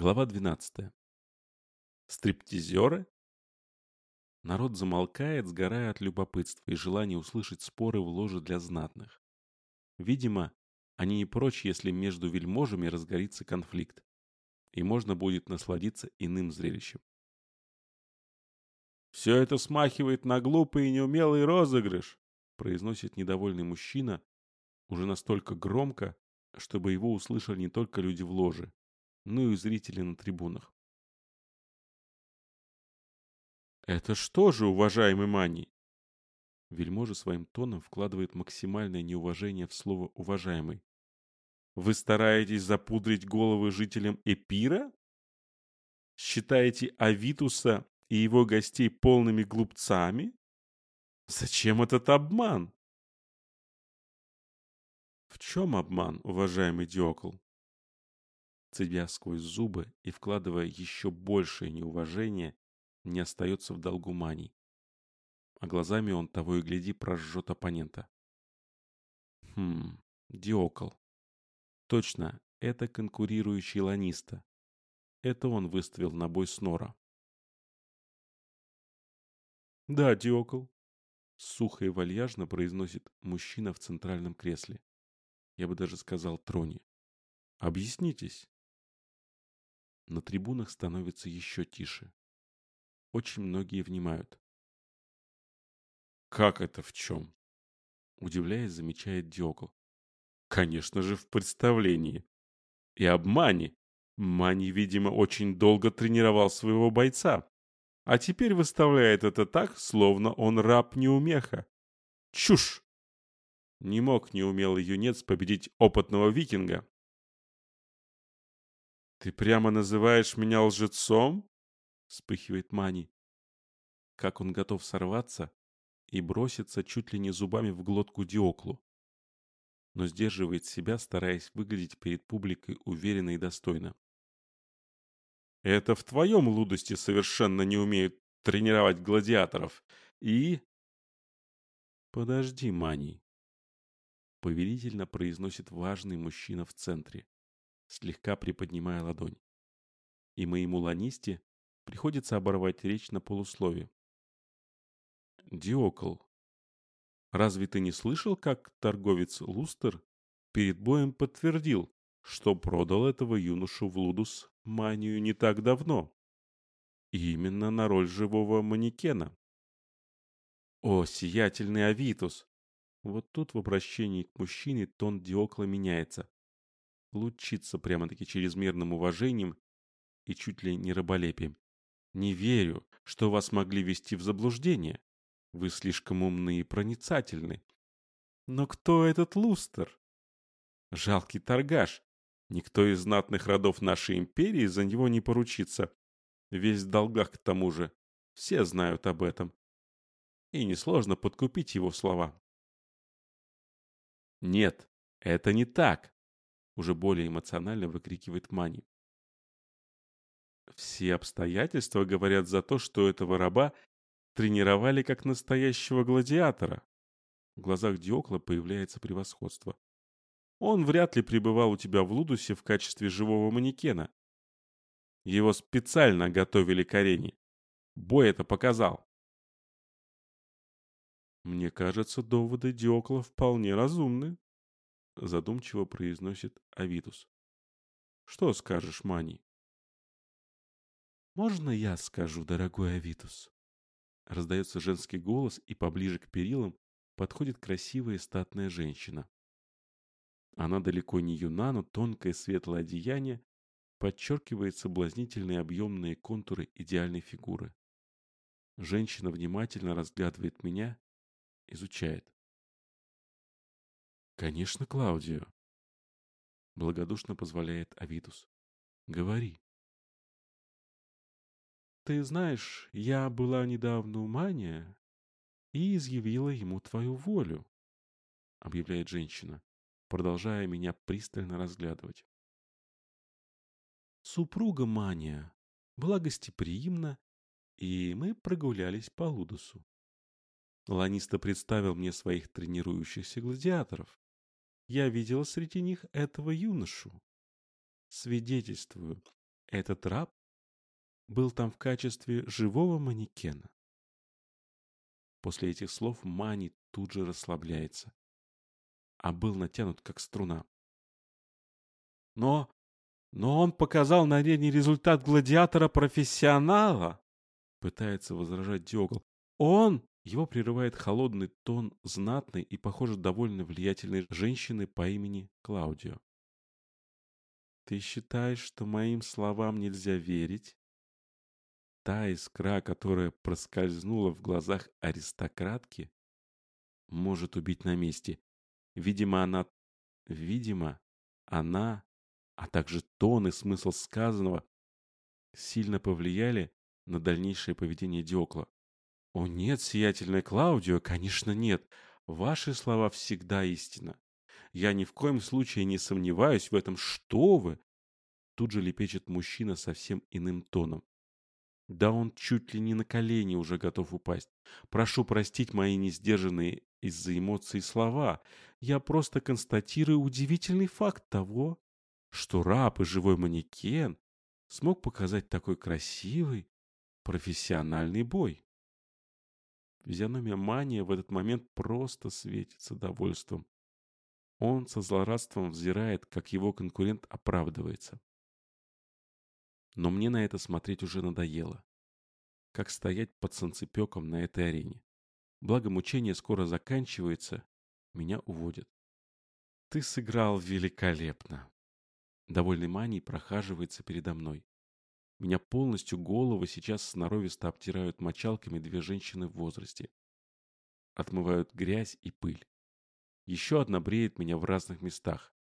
Глава 12. Стриптизеры? Народ замолкает, сгорая от любопытства и желания услышать споры в ложе для знатных. Видимо, они не прочь, если между вельможами разгорится конфликт, и можно будет насладиться иным зрелищем. «Все это смахивает на глупый и неумелый розыгрыш», произносит недовольный мужчина уже настолько громко, чтобы его услышали не только люди в ложе, но и зрители на трибунах. «Это что же, уважаемый Мани?» Вельможа своим тоном вкладывает максимальное неуважение в слово «уважаемый». «Вы стараетесь запудрить головы жителям Эпира? Считаете Авитуса и его гостей полными глупцами? Зачем этот обман?» «В чем обман, уважаемый Диокл?» Цедя сквозь зубы и вкладывая еще большее неуважение, не остается в долгу маний. А глазами он того и гляди прожжет оппонента. Хм, Диокл. Точно, это конкурирующий ланиста. Это он выставил на бой Снора. «Да, Диокл», — сухо и вальяжно произносит мужчина в центральном кресле. Я бы даже сказал троне. «Объяснитесь». На трибунах становится еще тише. Очень многие внимают. «Как это в чем?» Удивляясь, замечает Диокл. «Конечно же, в представлении. И обмане. Мани, видимо, очень долго тренировал своего бойца. А теперь выставляет это так, словно он раб-неумеха. Чушь! Не мог неумелый юнец победить опытного викинга, «Ты прямо называешь меня лжецом?» — вспыхивает Мани. Как он готов сорваться и броситься чуть ли не зубами в глотку Диоклу. Но сдерживает себя, стараясь выглядеть перед публикой уверенно и достойно. «Это в твоем лудости совершенно не умеют тренировать гладиаторов. И...» «Подожди, Мани», — повелительно произносит важный мужчина в центре слегка приподнимая ладонь. И моему ланисте приходится оборвать речь на полуслове. Диокл, разве ты не слышал, как торговец Лустер перед боем подтвердил, что продал этого юношу в Лудус манию не так давно? И именно на роль живого манекена. О, сиятельный Авитус! Вот тут в обращении к мужчине тон Диокла меняется лучится прямо-таки чрезмерным уважением и чуть ли не раболепием. Не верю, что вас могли вести в заблуждение. Вы слишком умны и проницательны. Но кто этот Лустер? Жалкий торгаш. Никто из знатных родов нашей империи за него не поручится. Весь в долгах к тому же. Все знают об этом. И несложно подкупить его слова. Нет, это не так уже более эмоционально выкрикивает Мани. Все обстоятельства говорят за то, что этого раба тренировали как настоящего гладиатора. В глазах Диокла появляется превосходство. Он вряд ли пребывал у тебя в Лудусе в качестве живого манекена. Его специально готовили к арене. Бой это показал. Мне кажется, доводы Диокла вполне разумны, задумчиво произносит Авитус. Что скажешь, Мани? Можно я скажу, дорогой Авитус? Раздается женский голос, и поближе к перилам подходит красивая статная женщина. Она далеко не юна, но тонкое светлое одеяние подчеркивает соблазнительные объемные контуры идеальной фигуры. Женщина внимательно разглядывает меня, изучает. «Конечно, Клаудио!» Благодушно позволяет Авитус. «Говори». «Ты знаешь, я была недавно у Мания и изъявила ему твою волю», объявляет женщина, продолжая меня пристально разглядывать. Супруга Мания была гостеприимна, и мы прогулялись по Лудосу. Ланиста представил мне своих тренирующихся гладиаторов. Я видела среди них этого юношу. Свидетельствую, этот раб был там в качестве живого манекена. После этих слов Мани тут же расслабляется, а был натянут как струна. Но, но он показал на арене результат гладиатора-профессионала, пытается возражать Дёгл. Он, его прерывает холодный тон знатной и, похоже, довольно влиятельной женщины по имени Клаудио. Ты считаешь, что моим словам нельзя верить? Та искра, которая проскользнула в глазах аристократки, может убить на месте. Видимо, она... Видимо, она, а также тон и смысл сказанного сильно повлияли на дальнейшее поведение Диокла. «О нет, сиятельная Клаудио, конечно нет. Ваши слова всегда истина. Я ни в коем случае не сомневаюсь в этом. Что вы?» Тут же лепечет мужчина совсем иным тоном. Да он чуть ли не на колени уже готов упасть. Прошу простить мои несдержанные из-за эмоций слова. Я просто констатирую удивительный факт того, что раб и живой манекен смог показать такой красивый, профессиональный бой. Физиономия Мания в этот момент просто светится довольством. Он со злорадством взирает, как его конкурент оправдывается. Но мне на это смотреть уже надоело. Как стоять под санцепеком на этой арене. Благо мучение скоро заканчивается, меня уводят. Ты сыграл великолепно. Довольный Маний прохаживается передо мной. Меня полностью голову сейчас сноровисто обтирают мочалками две женщины в возрасте. Отмывают грязь и пыль. Еще одна бреет меня в разных местах.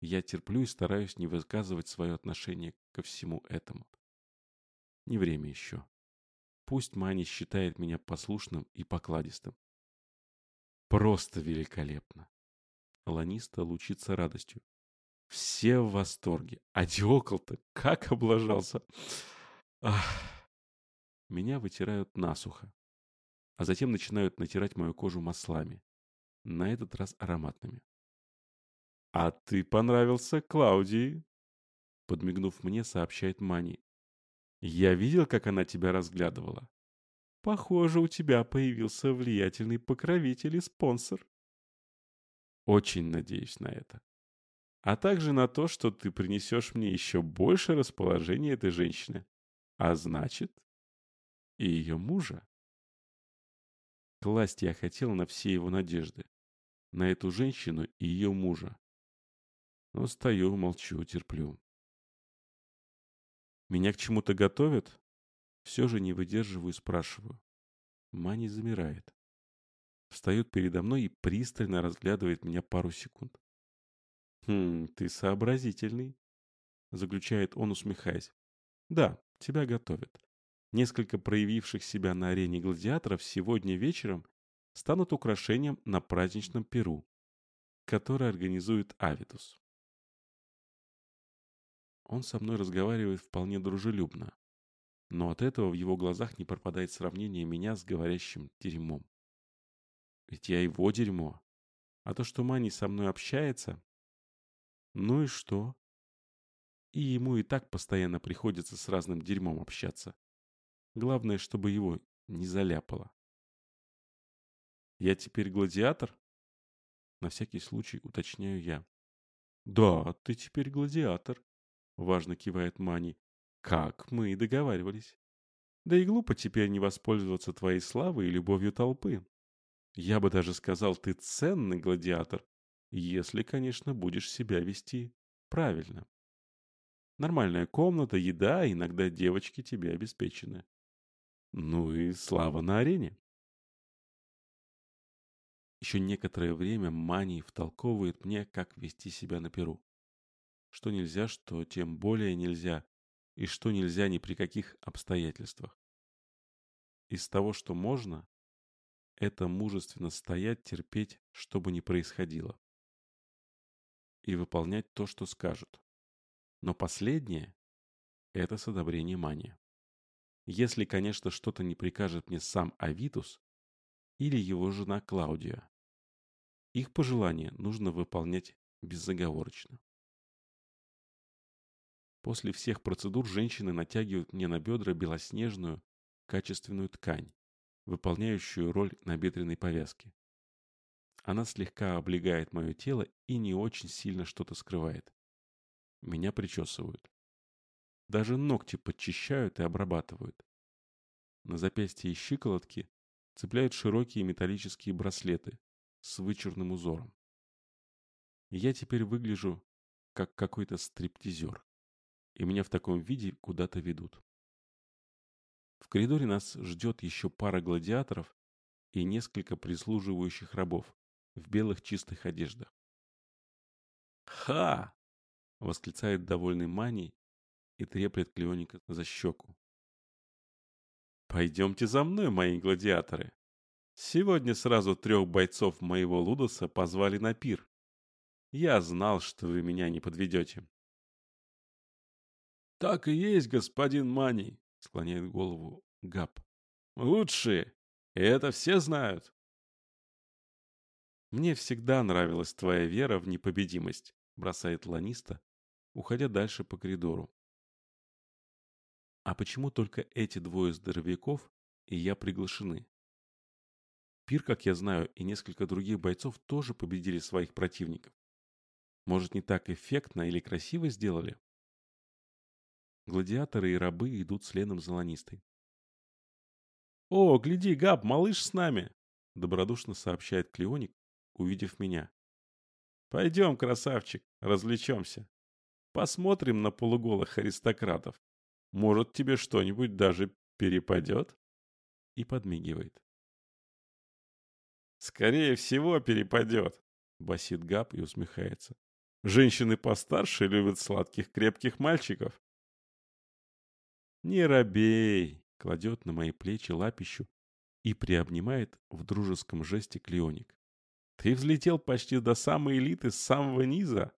Я терплю и стараюсь не высказывать свое отношение ко всему этому. Не время еще. Пусть Мани считает меня послушным и покладистым. Просто великолепно. Ланиста лучится радостью. Все в восторге. А Диокол-то как облажался. Ах. Меня вытирают насухо. А затем начинают натирать мою кожу маслами. На этот раз ароматными. «А ты понравился Клаудии?» Подмигнув мне, сообщает Мани. «Я видел, как она тебя разглядывала. Похоже, у тебя появился влиятельный покровитель и спонсор. Очень надеюсь на это а также на то, что ты принесешь мне еще больше расположения этой женщины, а значит, и ее мужа. Класть я хотел на все его надежды, на эту женщину и ее мужа. Но стою, молчу, терплю. Меня к чему-то готовят? Все же не выдерживаю и спрашиваю. Мани замирает. Встает передо мной и пристально разглядывает меня пару секунд. «Хм, ты сообразительный», — заключает он, усмехаясь. «Да, тебя готовят. Несколько проявивших себя на арене гладиаторов сегодня вечером станут украшением на праздничном перу, который организует Авитус. Он со мной разговаривает вполне дружелюбно, но от этого в его глазах не пропадает сравнение меня с говорящим дерьмом. Ведь я его дерьмо. А то, что Мани со мной общается, ну и что? И ему и так постоянно приходится с разным дерьмом общаться. Главное, чтобы его не заляпало. Я теперь гладиатор? На всякий случай уточняю я. Да, ты теперь гладиатор, важно кивает Мани. Как мы и договаривались. Да и глупо теперь не воспользоваться твоей славой и любовью толпы. Я бы даже сказал, ты ценный гладиатор, если, конечно, будешь себя вести правильно. Нормальная комната, еда, иногда девочки тебе обеспечены. Ну и слава на арене. Еще некоторое время Мани втолковывает мне, как вести себя на Перу. Что нельзя, что тем более нельзя, и что нельзя ни при каких обстоятельствах. Из того, что можно, это мужественно стоять, терпеть, что бы ни происходило и выполнять то, что скажут. Но последнее – это с одобрения мания. Если, конечно, что-то не прикажет мне сам Авитус или его жена Клаудия. Их пожелания нужно выполнять безоговорочно. После всех процедур женщины натягивают мне на бедра белоснежную, качественную ткань, выполняющую роль набедренной повязки. Она слегка облегает мое тело и не очень сильно что-то скрывает. Меня причесывают. Даже ногти подчищают и обрабатывают. На запястье и щиколотки цепляют широкие металлические браслеты с вычурным узором. я теперь выгляжу как какой-то стриптизер. И меня в таком виде куда-то ведут. В коридоре нас ждет еще пара гладиаторов и несколько прислуживающих рабов в белых чистых одеждах. «Ха!» — восклицает довольный Мани и треплет Клеоника за щеку. «Пойдемте за мной, мои гладиаторы. Сегодня сразу трех бойцов моего Лудоса позвали на пир. Я знал, что вы меня не подведете». «Так и есть, господин Мани», — склоняет голову Габ. «Лучшие, это все знают». «Мне всегда нравилась твоя вера в непобедимость», — бросает Ланиста, уходя дальше по коридору. А почему только эти двое здоровяков и я приглашены? Пир, как я знаю, и несколько других бойцов тоже победили своих противников. Может, не так эффектно или красиво сделали? Гладиаторы и рабы идут следом за ланистой. «О, гляди, Габ, малыш с нами!» — добродушно сообщает Клеоник, увидев меня. «Пойдем, красавчик, развлечемся. Посмотрим на полуголых аристократов. Может, тебе что-нибудь даже перепадет?» И подмигивает. «Скорее всего, перепадет», — басит Габ и усмехается. «Женщины постарше любят сладких крепких мальчиков». «Не робей!» — кладет на мои плечи лапищу и приобнимает в дружеском жесте Клеоник. «Ты взлетел почти до самой элиты с самого низа.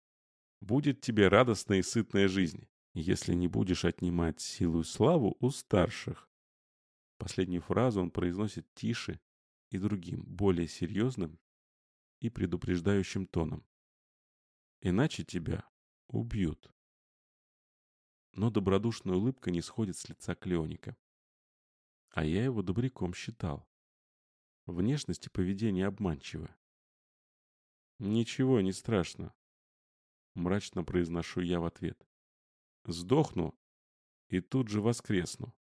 Будет тебе радостная и сытная жизнь если не будешь отнимать силу и славу у старших. Последнюю фразу он произносит тише и другим, более серьезным и предупреждающим тоном. Иначе тебя убьют. Но добродушная улыбка не сходит с лица Клеоника. А я его добряком считал. Внешность и поведение обманчивы. «Ничего не страшно», — мрачно произношу я в ответ сдохну и тут же воскресну.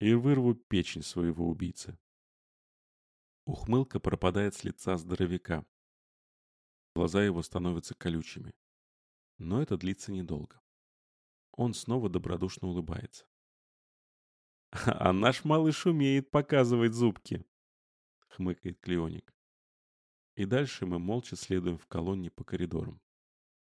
И вырву печень своего убийцы. Ухмылка пропадает с лица здоровяка. Глаза его становятся колючими. Но это длится недолго. Он снова добродушно улыбается. «А наш малыш умеет показывать зубки!» — хмыкает Клеоник. И дальше мы молча следуем в колонне по коридорам.